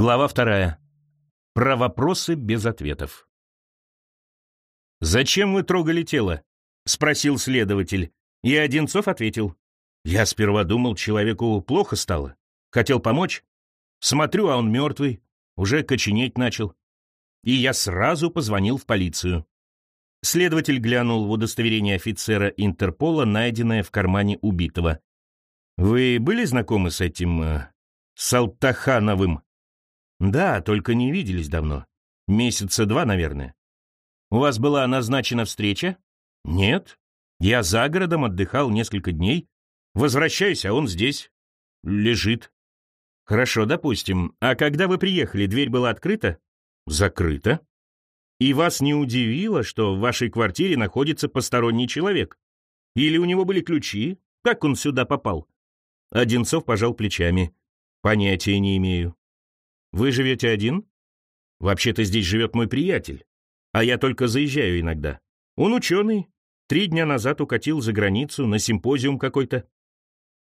Глава вторая. Про вопросы без ответов. «Зачем вы трогали тело?» — спросил следователь. И Одинцов ответил. «Я сперва думал, человеку плохо стало. Хотел помочь. Смотрю, а он мертвый. Уже коченеть начал. И я сразу позвонил в полицию». Следователь глянул в удостоверение офицера Интерпола, найденное в кармане убитого. «Вы были знакомы с этим... Э, Салтахановым?» «Да, только не виделись давно. Месяца два, наверное». «У вас была назначена встреча?» «Нет. Я за городом отдыхал несколько дней. Возвращаюсь, а он здесь. Лежит». «Хорошо, допустим. А когда вы приехали, дверь была открыта?» «Закрыта». «И вас не удивило, что в вашей квартире находится посторонний человек? Или у него были ключи? Как он сюда попал?» Одинцов пожал плечами. «Понятия не имею». Вы живете один? Вообще-то здесь живет мой приятель, а я только заезжаю иногда. Он ученый, три дня назад укатил за границу на симпозиум какой-то.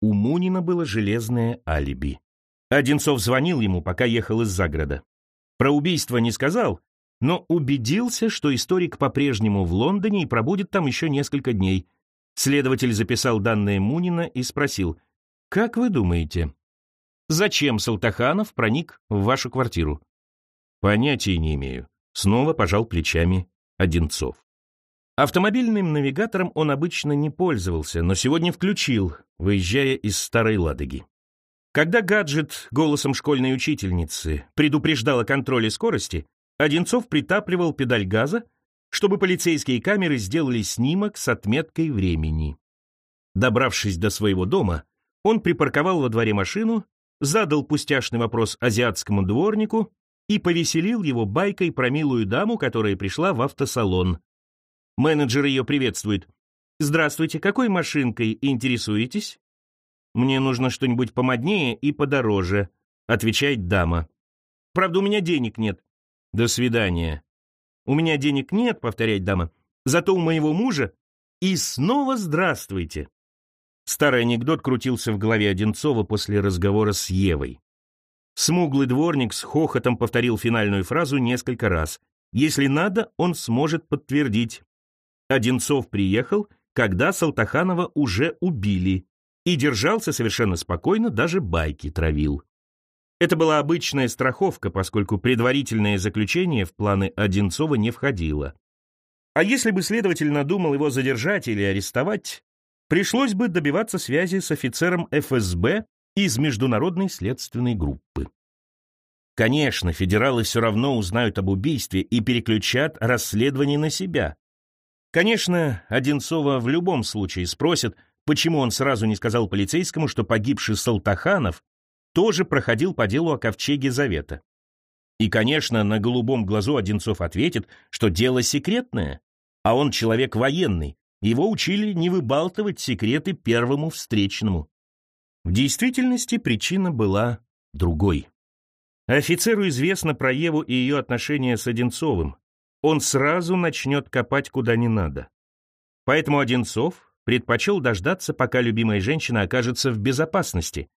У Мунина было железное алиби. Одинцов звонил ему, пока ехал из загорода. Про убийство не сказал, но убедился, что историк по-прежнему в Лондоне и пробудет там еще несколько дней. Следователь записал данные Мунина и спросил, «Как вы думаете, Зачем Салтаханов проник в вашу квартиру? Понятия не имею. Снова пожал плечами Одинцов. Автомобильным навигатором он обычно не пользовался, но сегодня включил, выезжая из Старой Ладоги. Когда гаджет голосом школьной учительницы предупреждал о контроле скорости, Одинцов притапливал педаль газа, чтобы полицейские камеры сделали снимок с отметкой времени. Добравшись до своего дома, он припарковал во дворе машину задал пустяшный вопрос азиатскому дворнику и повеселил его байкой про милую даму, которая пришла в автосалон. Менеджер ее приветствует. «Здравствуйте, какой машинкой интересуетесь?» «Мне нужно что-нибудь помоднее и подороже», — отвечает дама. «Правда, у меня денег нет». «До свидания». «У меня денег нет», — повторяет дама. «Зато у моего мужа...» «И снова здравствуйте». Старый анекдот крутился в голове Одинцова после разговора с Евой. Смуглый дворник с хохотом повторил финальную фразу несколько раз. Если надо, он сможет подтвердить. Одинцов приехал, когда Салтаханова уже убили, и держался совершенно спокойно, даже байки травил. Это была обычная страховка, поскольку предварительное заключение в планы Одинцова не входило. А если бы следователь надумал его задержать или арестовать, пришлось бы добиваться связи с офицером ФСБ из Международной следственной группы. Конечно, федералы все равно узнают об убийстве и переключат расследование на себя. Конечно, Одинцова в любом случае спросят, почему он сразу не сказал полицейскому, что погибший Салтаханов тоже проходил по делу о ковчеге Завета. И, конечно, на голубом глазу Одинцов ответит, что дело секретное, а он человек военный, его учили не выбалтывать секреты первому встречному. В действительности причина была другой. Офицеру известно про Еву и ее отношения с Одинцовым. Он сразу начнет копать куда не надо. Поэтому Одинцов предпочел дождаться, пока любимая женщина окажется в безопасности,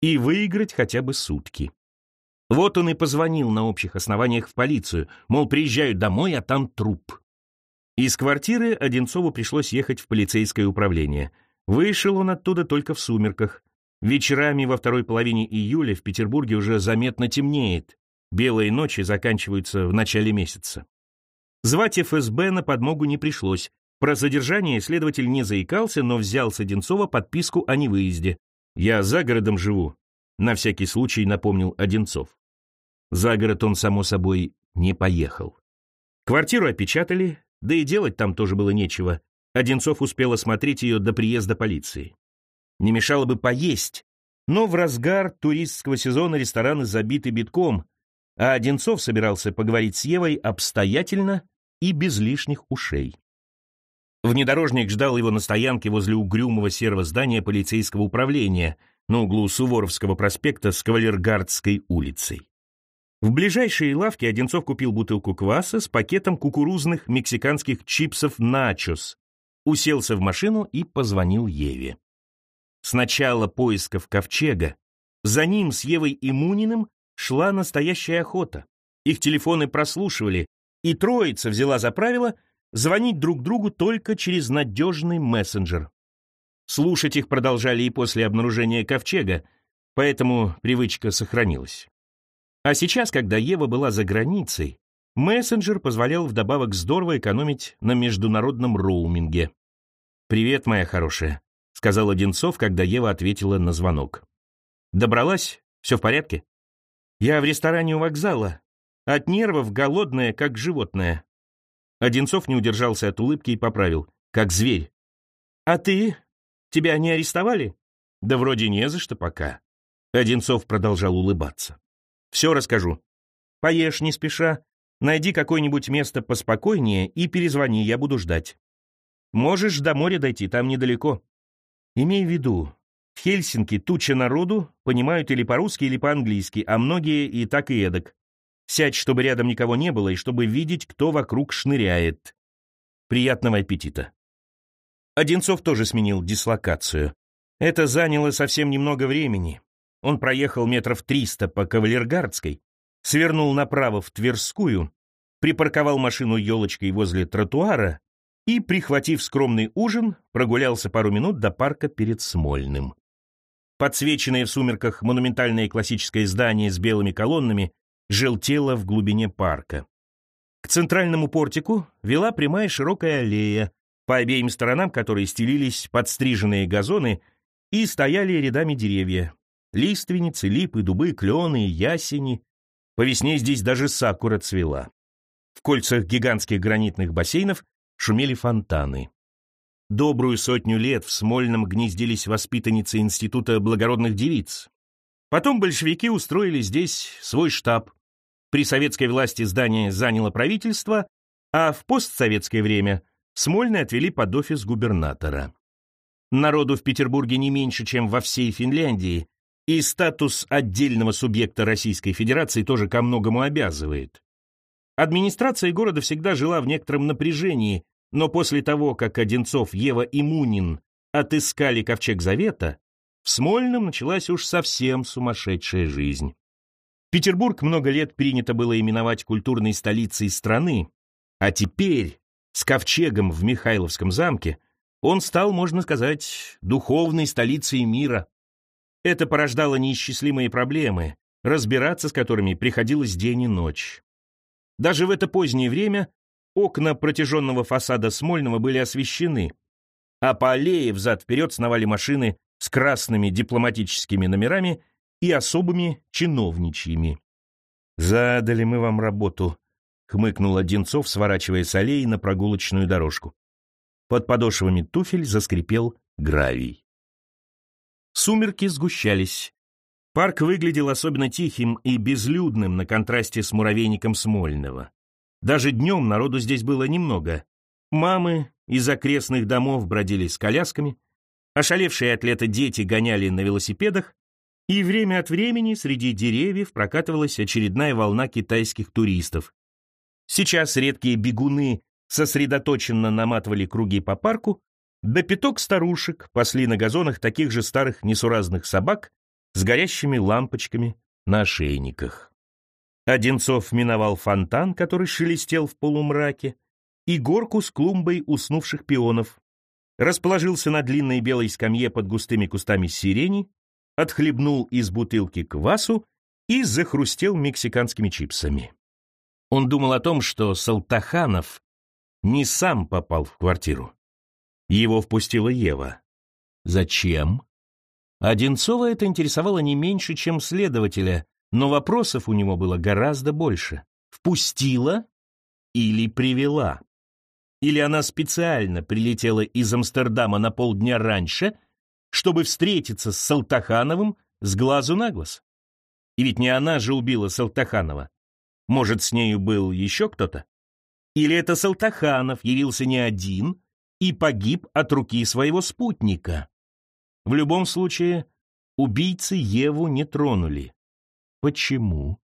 и выиграть хотя бы сутки. Вот он и позвонил на общих основаниях в полицию, мол, приезжают домой, а там труп. Из квартиры Одинцову пришлось ехать в полицейское управление. Вышел он оттуда только в сумерках. Вечерами во второй половине июля в Петербурге уже заметно темнеет. Белые ночи заканчиваются в начале месяца. Звать ФСБ на подмогу не пришлось. Про задержание следователь не заикался, но взял с Одинцова подписку о невыезде. «Я за городом живу», — на всякий случай напомнил Одинцов. За город он, само собой, не поехал. Квартиру опечатали, да и делать там тоже было нечего. Одинцов успел осмотреть ее до приезда полиции. Не мешало бы поесть, но в разгар туристского сезона рестораны забиты битком, а Одинцов собирался поговорить с Евой обстоятельно и без лишних ушей. Внедорожник ждал его на стоянке возле угрюмого серого здания полицейского управления на углу Суворовского проспекта с Кавалергардской улицей. В ближайшей лавке Одинцов купил бутылку кваса с пакетом кукурузных мексиканских чипсов «Начос», уселся в машину и позвонил Еве. С начала поисков ковчега за ним с Евой и Муниным шла настоящая охота. Их телефоны прослушивали, и троица взяла за правило звонить друг другу только через надежный мессенджер. Слушать их продолжали и после обнаружения ковчега, поэтому привычка сохранилась. А сейчас, когда Ева была за границей, мессенджер позволял вдобавок здорово экономить на международном роуминге. «Привет, моя хорошая», — сказал Одинцов, когда Ева ответила на звонок. «Добралась? Все в порядке?» «Я в ресторане у вокзала. От нервов голодная, как животное». Одинцов не удержался от улыбки и поправил. «Как зверь». «А ты? Тебя не арестовали?» «Да вроде не за что пока». Одинцов продолжал улыбаться. «Все расскажу. Поешь не спеша, найди какое-нибудь место поспокойнее и перезвони, я буду ждать. Можешь до моря дойти, там недалеко. Имей в виду, в Хельсинки туча народу, понимают или по-русски, или по-английски, а многие и так и эдак. Сядь, чтобы рядом никого не было, и чтобы видеть, кто вокруг шныряет. Приятного аппетита. Одинцов тоже сменил дислокацию. Это заняло совсем немного времени. Он проехал метров триста по Кавалергардской, свернул направо в Тверскую, припарковал машину елочкой возле тротуара и, прихватив скромный ужин, прогулялся пару минут до парка перед Смольным. Подсвеченное в сумерках монументальное классическое здание с белыми колоннами желтело в глубине парка. К центральному портику вела прямая широкая аллея, по обеим сторонам которой стелились подстриженные газоны и стояли рядами деревья. Лиственницы, липы, дубы, клены, ясени. По весне здесь даже сакура цвела. В кольцах гигантских гранитных бассейнов шумели фонтаны. Добрую сотню лет в Смольном гнездились воспитанницы Института благородных девиц. Потом большевики устроили здесь свой штаб. При советской власти здание заняло правительство, а в постсоветское время Смольный отвели под офис губернатора. Народу в Петербурге не меньше, чем во всей Финляндии, и статус отдельного субъекта Российской Федерации тоже ко многому обязывает. Администрация города всегда жила в некотором напряжении, но после того, как Одинцов, Ева и Мунин отыскали Ковчег Завета, в Смольном началась уж совсем сумасшедшая жизнь. Петербург много лет принято было именовать культурной столицей страны, а теперь, с Ковчегом в Михайловском замке, он стал, можно сказать, духовной столицей мира. Это порождало неисчислимые проблемы, разбираться с которыми приходилось день и ночь. Даже в это позднее время окна протяженного фасада Смольного были освещены, а по аллее взад-вперед сновали машины с красными дипломатическими номерами и особыми чиновничьими. «Задали мы вам работу», — хмыкнул Одинцов, сворачивая с аллеи на прогулочную дорожку. Под подошвами туфель заскрипел гравий. Сумерки сгущались. Парк выглядел особенно тихим и безлюдным на контрасте с муравейником Смольного. Даже днем народу здесь было немного. Мамы из окрестных домов бродили с колясками, ошалевшие от лета дети гоняли на велосипедах, и время от времени среди деревьев прокатывалась очередная волна китайских туристов. Сейчас редкие бегуны сосредоточенно наматывали круги по парку, да пяток старушек пасли на газонах таких же старых несуразных собак, с горящими лампочками на ошейниках. Одинцов миновал фонтан, который шелестел в полумраке, и горку с клумбой уснувших пионов, расположился на длинной белой скамье под густыми кустами сирени, отхлебнул из бутылки квасу и захрустел мексиканскими чипсами. Он думал о том, что Салтаханов не сам попал в квартиру. Его впустила Ева. Зачем? Одинцова это интересовало не меньше, чем следователя, но вопросов у него было гораздо больше. Впустила или привела? Или она специально прилетела из Амстердама на полдня раньше, чтобы встретиться с Салтахановым с глазу на глаз? И ведь не она же убила Салтаханова. Может, с нею был еще кто-то? Или это Салтаханов явился не один и погиб от руки своего спутника? В любом случае, убийцы Еву не тронули. Почему?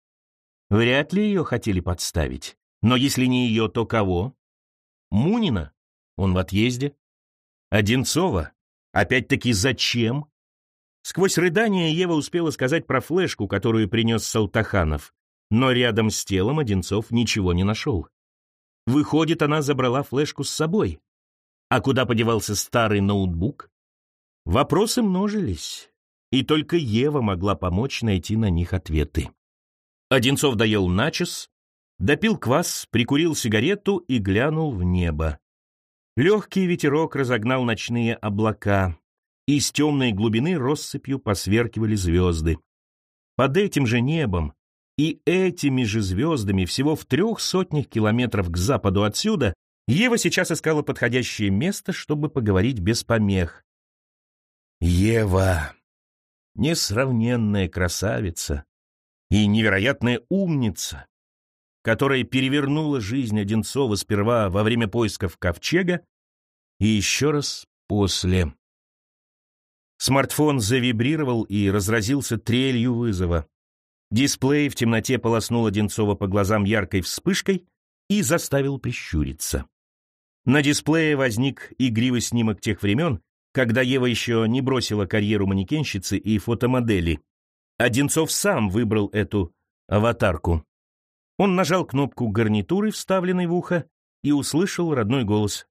Вряд ли ее хотели подставить. Но если не ее, то кого? Мунина? Он в отъезде. Одинцова? Опять-таки зачем? Сквозь рыдание Ева успела сказать про флешку, которую принес Салтаханов, но рядом с телом Одинцов ничего не нашел. Выходит, она забрала флешку с собой. А куда подевался старый ноутбук? Вопросы множились, и только Ева могла помочь найти на них ответы. Одинцов доел начес, допил квас, прикурил сигарету и глянул в небо. Легкий ветерок разогнал ночные облака. Из темной глубины россыпью посверкивали звезды. Под этим же небом и этими же звездами всего в трех сотнях километров к западу отсюда Ева сейчас искала подходящее место, чтобы поговорить без помех. Ева, несравненная красавица и невероятная умница, которая перевернула жизнь Одинцова сперва во время поисков ковчега и еще раз после. Смартфон завибрировал и разразился трелью вызова. Дисплей в темноте полоснул Одинцова по глазам яркой вспышкой и заставил прищуриться. На дисплее возник игривый снимок тех времен, когда Ева еще не бросила карьеру манекенщицы и фотомодели. Одинцов сам выбрал эту аватарку. Он нажал кнопку гарнитуры, вставленной в ухо, и услышал родной голос.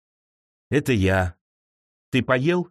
«Это я. Ты поел?»